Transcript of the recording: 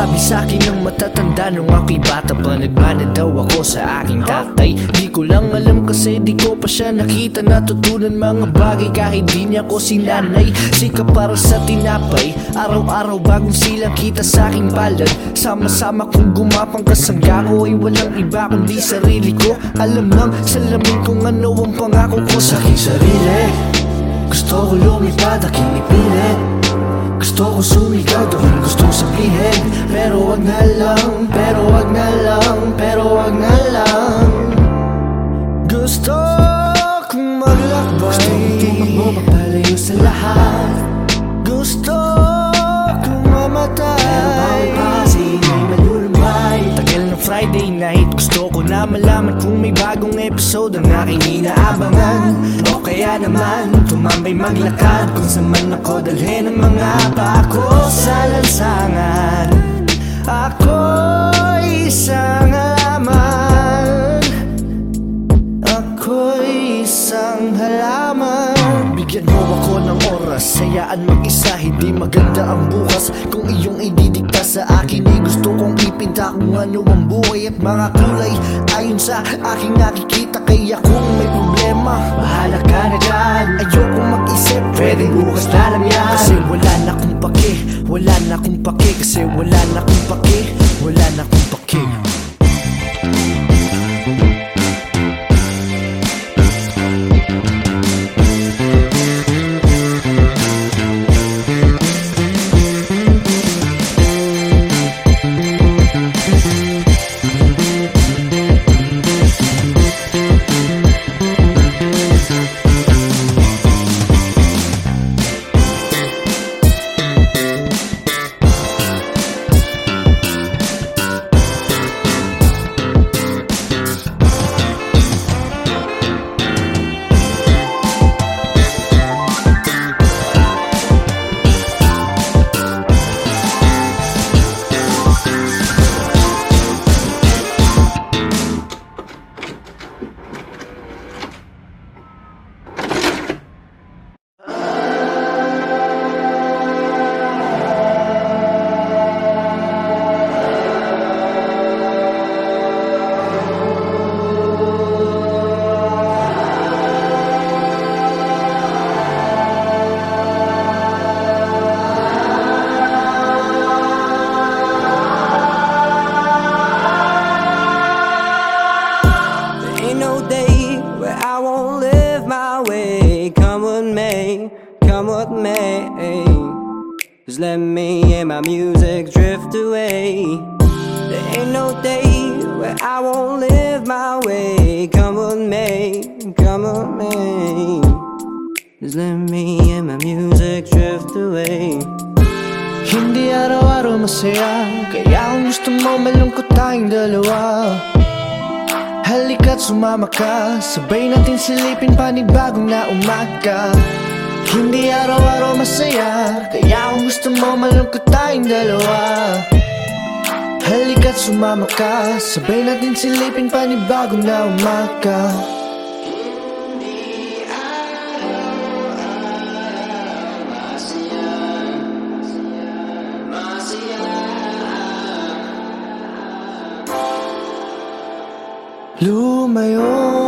Sabi sa akin ng matatanda nung ako'y bata pa. Nagmana daw ako sa aking tatay. Di ko lang alam kasi di ko pa siya nakita. Natutunan mga bagay kahit di niya ko sinanay. Sika para sa tinapay. Araw-araw bagong silang kita sa aking palad. Sama-sama kung gumapang kasangga ko Ay walang iba kundi sarili ko. Alam ng salamin kung ano ang pangako ko sa aking sarili. Gusto ko lumipad aking ipilit gusto ko sumigaw doon gusto sabihin Pero wag na lang, pero wag na lang, pero wag na lang Friday night. Gusto ko na malaman kung may bagong episode Ang aking inaabangan. O kaya naman tumambay maglakad Kung saan ako dalhin ang mga pa. Ko sa lansangan. Ako'y isang halaman Ako'y isang halaman. Bigyan mo ako ng oras Hayaan mag-isa, hindi maganda ang bukas. Kung iyong ididikta sa akin Ay gusto kong ipinta kung ano ang buhay At mga kulay. Ayon sa aking nakikita Kaya kung may problema, bahala ka na dyan. Ayoko mag-isip, pwede bukas na lang yan. Kasi wala na akong pake, wala na akong pake Kasi wala na akong pake, wala na akong pake live my way. Come what may, come what may. Just let me and my music drift away. There ain't no day where I won't live my way. Come what may, come what may. Just let me and my music drift away. Hindi araw-araw masaya Kaya kung gusto mo malungkot tayong dalawa Halika't sumama ka. Sabay natin silipin panibagong na umaga. Hindi araw-araw masaya. Kaya kung gusto mo malungkot tayong dalawa. Halika't sumama ka. Sabay natin silipin panibagong na umaga my own.